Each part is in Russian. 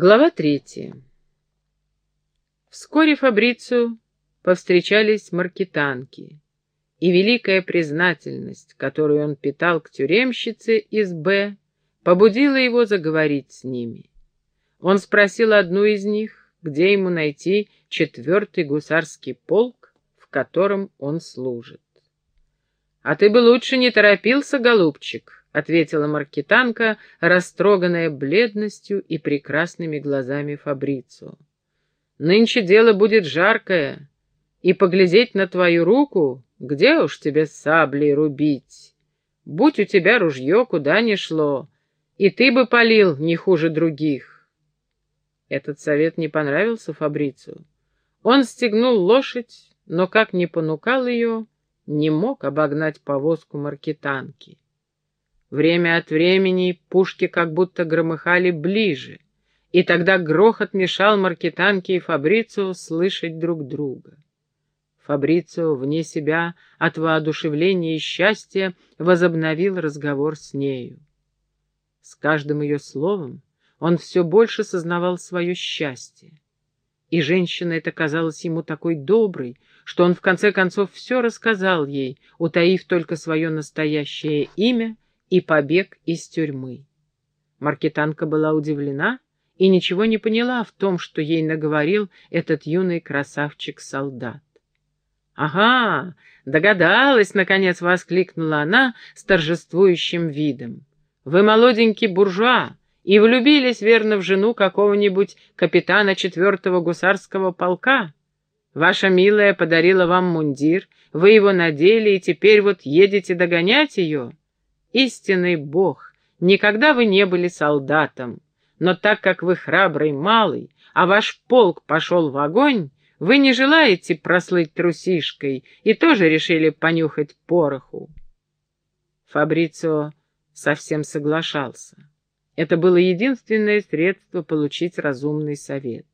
Глава третья. Вскоре Фабрицию повстречались маркетанки, и великая признательность, которую он питал к тюремщице из Б, побудила его заговорить с ними. Он спросил одну из них, где ему найти четвертый гусарский полк, в котором он служит. «А ты бы лучше не торопился, голубчик», — ответила маркетанка, растроганная бледностью и прекрасными глазами Фабрицу. «Нынче дело будет жаркое, и поглядеть на твою руку, где уж тебе саблей рубить? Будь у тебя ружье, куда ни шло, и ты бы полил не хуже других». Этот совет не понравился Фабрицу. Он стегнул лошадь, но, как ни понукал ее, не мог обогнать повозку маркетанки. Время от времени пушки как будто громыхали ближе, и тогда грохот мешал Маркетанке и Фабрицио слышать друг друга. Фабрицио, вне себя от воодушевления и счастья, возобновил разговор с нею. С каждым ее словом он все больше сознавал свое счастье. И женщина эта казалась ему такой доброй, что он в конце концов все рассказал ей, утаив только свое настоящее имя — и побег из тюрьмы. Маркетанка была удивлена и ничего не поняла в том, что ей наговорил этот юный красавчик-солдат. «Ага, догадалась!» — наконец воскликнула она с торжествующим видом. «Вы молоденький буржуа и влюбились, верно, в жену какого-нибудь капитана четвертого гусарского полка. Ваша милая подарила вам мундир, вы его надели и теперь вот едете догонять ее. Истинный Бог, никогда вы не были солдатом, но так как вы храбрый малый, а ваш полк пошел в огонь, вы не желаете прослыть трусишкой и тоже решили понюхать пороху. Фабрицио совсем соглашался. Это было единственное средство получить разумный совет.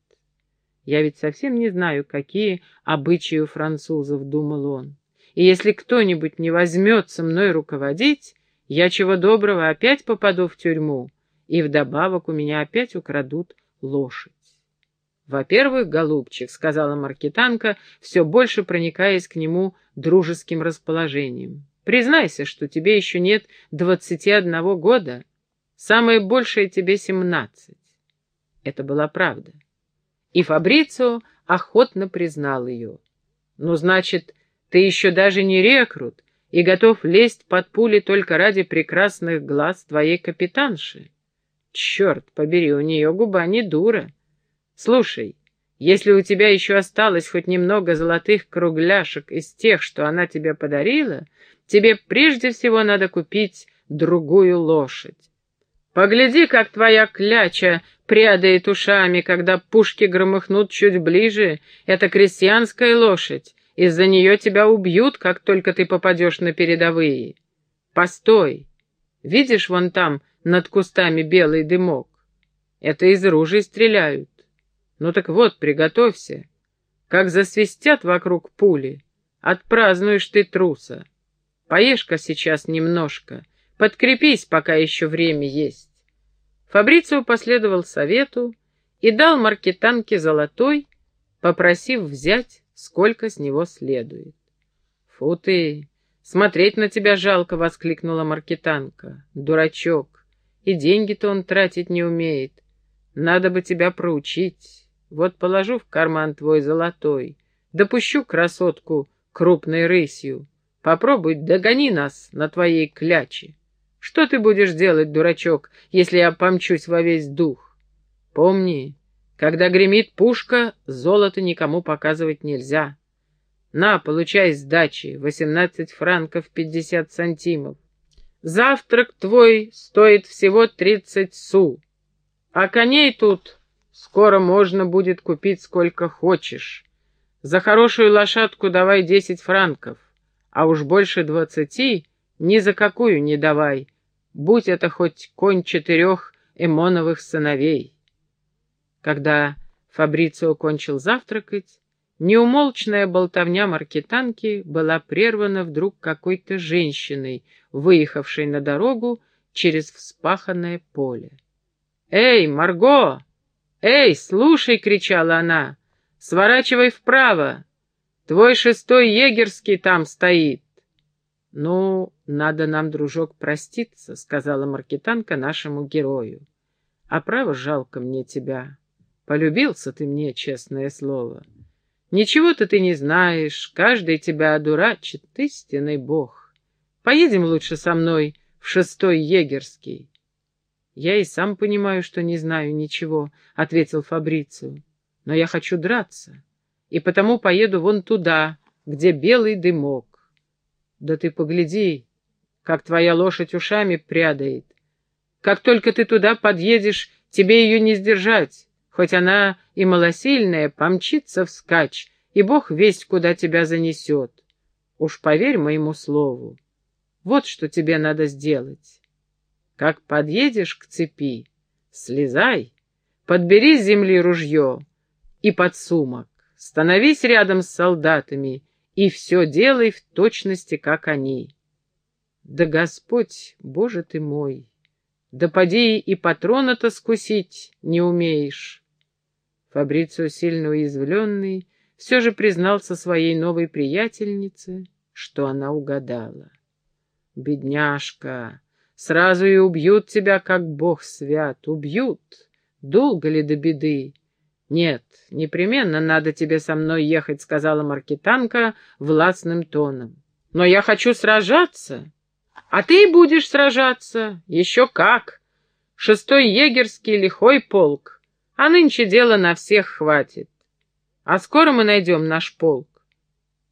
Я ведь совсем не знаю, какие обычаи у французов, думал он. И если кто-нибудь не возьмется мной руководить, я чего доброго опять попаду в тюрьму, и вдобавок у меня опять украдут лошадь. «Во-первых, голубчик», — сказала маркетанка, все больше проникаясь к нему дружеским расположением, «признайся, что тебе еще нет двадцати одного года, самое большее тебе семнадцать». Это была правда. И Фабрицио охотно признал ее. «Ну, значит, ты еще даже не рекрут, и готов лезть под пули только ради прекрасных глаз твоей капитанши. Черт побери, у нее губа не дура. Слушай, если у тебя еще осталось хоть немного золотых кругляшек из тех, что она тебе подарила, тебе прежде всего надо купить другую лошадь. Погляди, как твоя кляча прядает ушами, когда пушки громыхнут чуть ближе. Это крестьянская лошадь. Из-за нее тебя убьют, как только ты попадешь на передовые. Постой. Видишь вон там над кустами белый дымок? Это из ружей стреляют. Ну так вот, приготовься. Как засвистят вокруг пули, отпразднуешь ты труса. Поешь-ка сейчас немножко, подкрепись, пока еще время есть. Фабрицио последовал совету и дал маркетанке золотой, попросив взять сколько с него следует. «Фу ты! Смотреть на тебя жалко!» — воскликнула маркетанка. «Дурачок! И деньги-то он тратить не умеет. Надо бы тебя проучить. Вот положу в карман твой золотой, допущу красотку крупной рысью. Попробуй догони нас на твоей кляче. Что ты будешь делать, дурачок, если я помчусь во весь дух? Помни, когда гремит пушка, золото никому показывать нельзя. На, получай сдачи, восемнадцать франков пятьдесят сантимов. Завтрак твой стоит всего тридцать су, а коней тут скоро можно будет купить сколько хочешь. За хорошую лошадку давай десять франков, а уж больше двадцати ни за какую не давай, будь это хоть конь четырех эмоновых сыновей. Когда Фабрицио кончил завтракать, неумолчная болтовня маркетанки была прервана вдруг какой-то женщиной, выехавшей на дорогу через вспаханное поле. «Эй, Марго! «Эй, слушай!» — кричала она. «Сворачивай вправо! Твой шестой егерский там стоит!» «Ну, надо нам, дружок, проститься», — сказала маркетанка нашему герою. «А право жалко мне тебя. Полюбился ты мне, честное слово. Ничего-то ты не знаешь, каждый тебя одурачит, истинный бог. Поедем лучше со мной в шестой егерский». «Я и сам понимаю, что не знаю ничего», — ответил Фабрицио. «Но я хочу драться, и потому поеду вон туда, где белый дымок. Да ты погляди, как твоя лошадь ушами прядает. Как только ты туда подъедешь, тебе ее не сдержать, хоть она и малосильная, помчится вскачь, и бог весть, куда тебя занесет. Уж поверь моему слову. Вот что тебе надо сделать». Как подъедешь к цепи, слезай, подбери с земли ружье и подсумок, становись рядом с солдатами и все делай в точности, как они. Да Господь, Боже ты мой, да поди и патрона-то скусить не умеешь. Фабрицио, сильно уязвленный, все же признался своей новой приятельнице, что она угадала. «Бедняжка!» Сразу и убьют тебя, как бог свят, убьют. Долго ли до беды? Нет, непременно надо тебе со мной ехать, сказала маркетанка властным тоном. Но я хочу сражаться. А ты будешь сражаться. Еще как. Шестой егерский лихой полк. А нынче дело на всех хватит. А скоро мы найдем наш полк.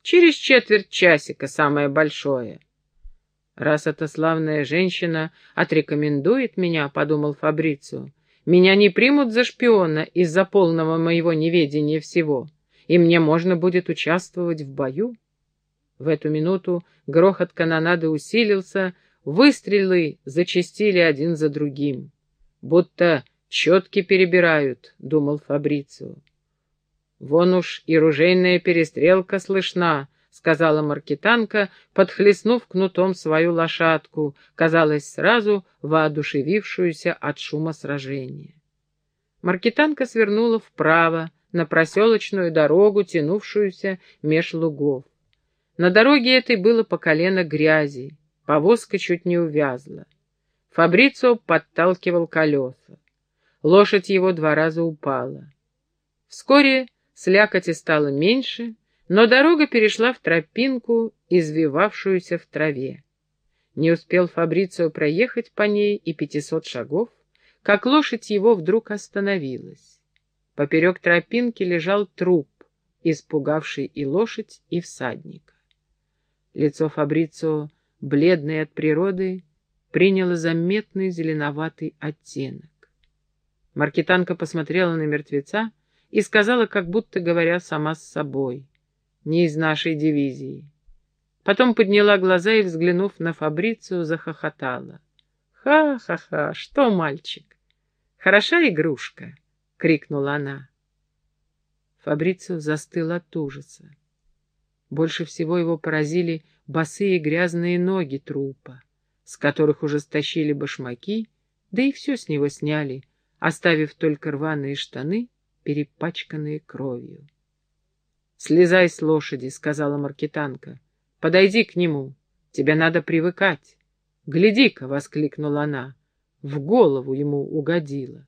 Через четверть часика самое большое. «Раз эта славная женщина отрекомендует меня, — подумал Фабрицио, — меня не примут за шпиона из-за полного моего неведения всего, и мне можно будет участвовать в бою». В эту минуту грохот канонады усилился, выстрелы зачастили один за другим. «Будто четки перебирают», — думал Фабрицио. «Вон уж и ружейная перестрелка слышна», — сказала маркетанка, подхлестнув кнутом свою лошадку, казалось, сразу воодушевившуюся от шума сражения. Маркетанка свернула вправо, на проселочную дорогу, тянувшуюся меж лугов. На дороге этой было по колено грязи, повозка чуть не увязла. Фабрицио подталкивал колеса. Лошадь его два раза упала. Вскоре слякоти стало меньше, но дорога перешла в тропинку, извивавшуюся в траве. Не успел Фабрицио проехать по ней и пятисот шагов, как лошадь его вдруг остановилась. Поперек тропинки лежал труп, испугавший и лошадь, и всадника. Лицо Фабрицио, бледное от природы, приняло заметный зеленоватый оттенок. Маркетанка посмотрела на мертвеца и сказала, как будто говоря сама с собой — не из нашей дивизии. Потом подняла глаза и, взглянув на Фабрицию, захохотала. «Ха-ха-ха! Что, мальчик? Хороша игрушка!» — крикнула она. Фабрицио застыл от ужаса. Больше всего его поразили босые грязные ноги трупа, с которых уже стащили башмаки, да и все с него сняли, оставив только рваные штаны, перепачканные кровью. «Слезай с лошади», — сказала маркетанка. «Подойди к нему. Тебе надо привыкать». «Гляди-ка!» — воскликнула она. В голову ему угодила.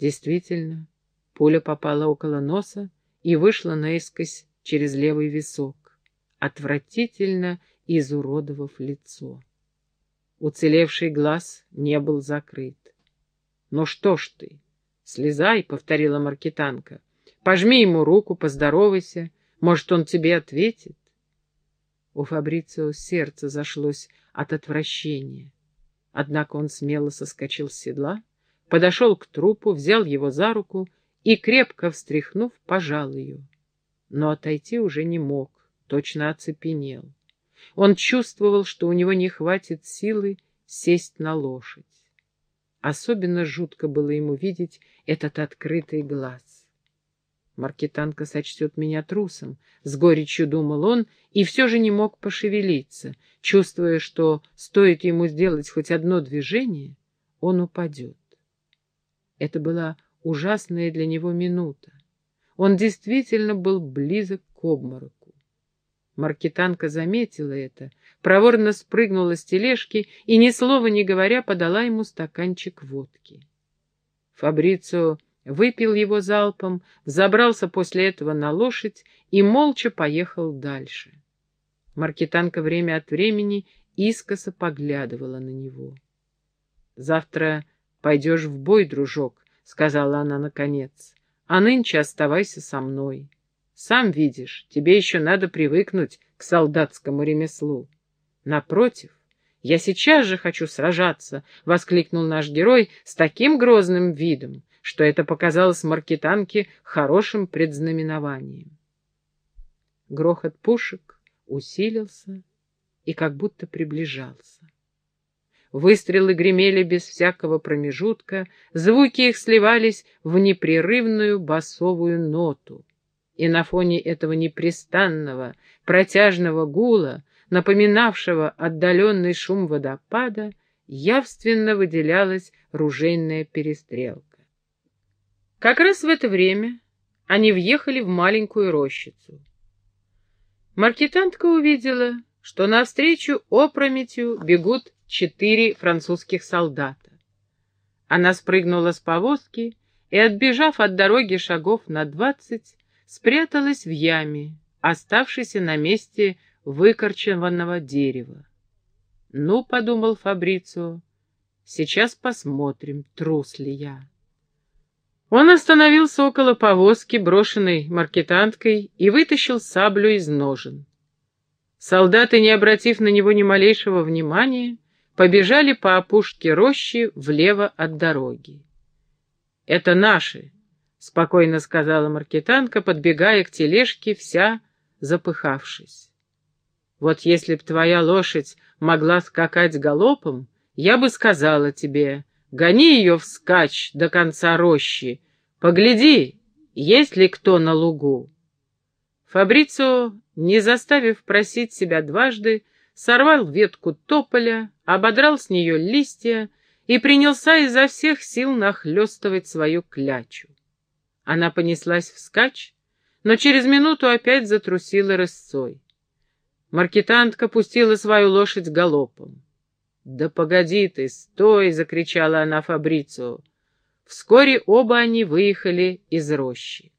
Действительно, пуля попала около носа и вышла наискось через левый висок, отвратительно изуродовав лицо. Уцелевший глаз не был закрыт. «Ну что ж ты, слезай», — повторила маркетанка. Пожми ему руку, поздоровайся, может, он тебе ответит. У Фабрицио сердце зашлось от отвращения. Однако он смело соскочил с седла, подошел к трупу, взял его за руку и, крепко встряхнув, пожал ее. Но отойти уже не мог, точно оцепенел. Он чувствовал, что у него не хватит силы сесть на лошадь. Особенно жутко было ему видеть этот открытый глаз. Маркетанка сочтет меня трусом, — с горечью думал он, и все же не мог пошевелиться, чувствуя, что стоит ему сделать хоть одно движение, он упадет. Это была ужасная для него минута. Он действительно был близок к обмороку. Маркетанка заметила это, проворно спрыгнула с тележки и, ни слова не говоря, подала ему стаканчик водки. Фабрицио выпил его залпом, забрался после этого на лошадь и молча поехал дальше. Маркетанка время от времени искоса поглядывала на него. «Завтра пойдешь в бой, дружок», — сказала она наконец, — «а нынче оставайся со мной. Сам видишь, тебе еще надо привыкнуть к солдатскому ремеслу». «Напротив, я сейчас же хочу сражаться», — воскликнул наш герой с таким грозным видом, что это показалось Маркетанке хорошим предзнаменованием. Грохот пушек усилился и как будто приближался. Выстрелы гремели без всякого промежутка, звуки их сливались в непрерывную басовую ноту. И на фоне этого непрестанного, протяжного гула, напоминавшего отдаленный шум водопада, явственно выделялась ружейная перестрелка. Как раз в это время они въехали в маленькую рощицу. Маркетантка увидела, что навстречу опрометью бегут четыре французских солдата. Она спрыгнула с повозки и, отбежав от дороги шагов на двадцать, спряталась в яме, оставшейся на месте выкорчеванного дерева. «Ну, — подумал Фабрицио, — сейчас посмотрим, трус ли я». Он остановился около повозки, брошенной маркетанткой, и вытащил саблю из ножен. Солдаты, не обратив на него ни малейшего внимания, побежали по опушке рощи влево от дороги. «Это наши», — спокойно сказала маркетанка, подбегая к тележке, вся запыхавшись. «Вот если б твоя лошадь могла скакать галопом, я бы сказала тебе, гони ее вскачь до конца рощи, Погляди, есть ли кто на лугу. Фабрицио, не заставив просить себя дважды, сорвал ветку тополя, ободрал с нее листья и принялся изо всех сил нахлестывать свою клячу. Она понеслась вскачь, но через минуту опять затрусила рысцой. Маркетантка пустила свою лошадь галопом. «Да погоди ты, стой!» — закричала она Фабрицио. Вскоре оба они выехали из рощи.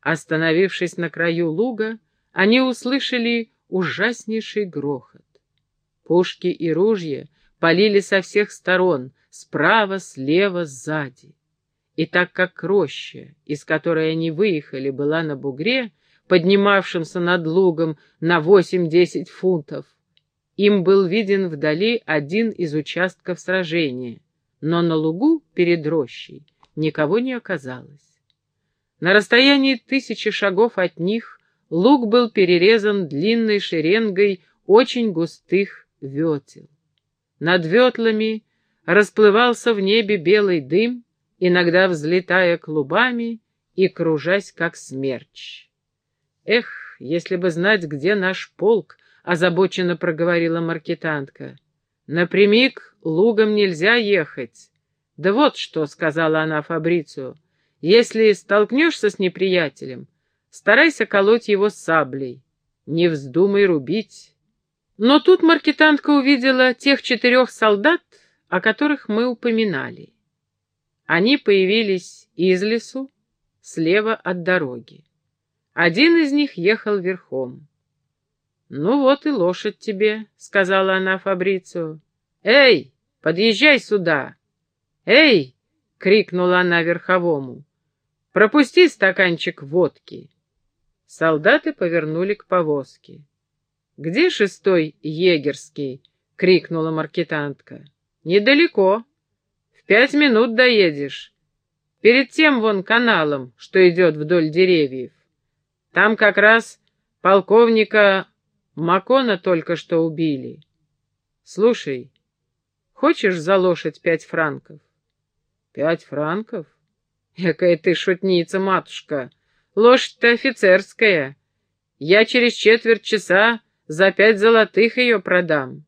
Остановившись на краю луга, они услышали ужаснейший грохот. Пушки и ружья полили со всех сторон, справа, слева, сзади. И так как роща, из которой они выехали, была на бугре, поднимавшемся над лугом на восемь-десять фунтов, им был виден вдали один из участков сражения — но на лугу перед рощей никого не оказалось. На расстоянии тысячи шагов от них луг был перерезан длинной шеренгой очень густых ветел. Над ветлами расплывался в небе белый дым, иногда взлетая клубами и кружась, как смерч. «Эх, если бы знать, где наш полк!» — озабоченно проговорила маркетантка. Напрямик лугом нельзя ехать. Да вот что, — сказала она Фабрицию, — если столкнешься с неприятелем, старайся колоть его саблей, не вздумай рубить. Но тут маркетантка увидела тех четырех солдат, о которых мы упоминали. Они появились из лесу, слева от дороги. Один из них ехал верхом. «Ну вот и лошадь тебе», — сказала она Фабрицию. «Эй, подъезжай сюда!» «Эй!» — крикнула она верховому. «Пропусти стаканчик водки!» Солдаты повернули к повозке. «Где шестой егерский?» — крикнула маркетантка. «Недалеко. Пять минут доедешь. Перед тем вон каналом, что идет вдоль деревьев. Там как раз полковника Макона только что убили. Слушай, хочешь за лошадь пять франков? Пять франков? Якая ты шутница, матушка. Лошадь-то офицерская. Я через четверть часа за пять золотых ее продам.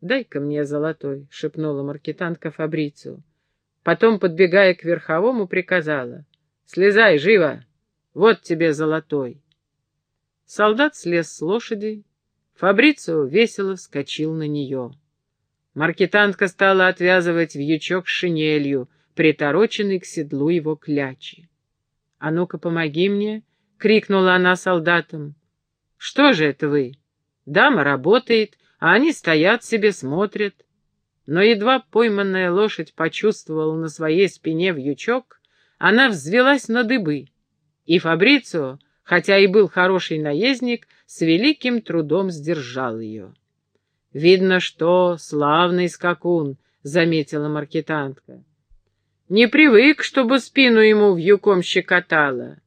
Дай-ка мне золотой, шепнула маркетантка Фабрицию. Потом, подбегая к верховому, приказала. «Слезай, живо! Вот тебе золотой!» Солдат слез с лошади. Фабрицио весело вскочил на нее. Маркетантка стала отвязывать вьючок шинелью, притороченный к седлу его клячи. «А ну-ка, помоги мне!» — крикнула она солдатам. «Что же это вы? Дама работает, а они стоят себе, смотрят. Но едва пойманная лошадь почувствовала на своей спине вьючок, она взвелась на дыбы, и Фабрицио, хотя и был хороший наездник, с великим трудом сдержал ее. «Видно, что славный скакун», — заметила маркетантка. «Не привык, чтобы спину ему вьюком щекотало».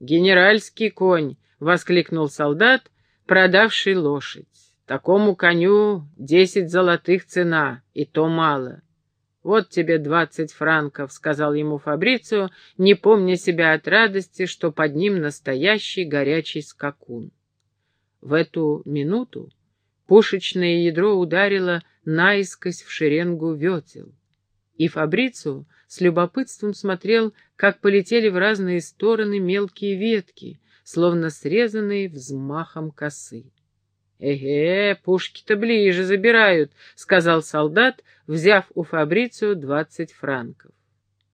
«Генеральский конь», — воскликнул солдат, продавший лошадь. Такому коню десять золотых цена, и то мало. «Вот тебе двадцать франков», — сказал ему Фабрицио, не помня себя от радости, что под ним настоящий горячий скакун. В эту минуту пушечное ядро ударило наискось в шеренгу ветел, и Фабрицио с любопытством смотрел, как полетели в разные стороны мелкие ветки, словно срезанные взмахом косы. «Эге, пушки-то ближе забирают», — сказал солдат, взяв у Фабрицио двадцать франков.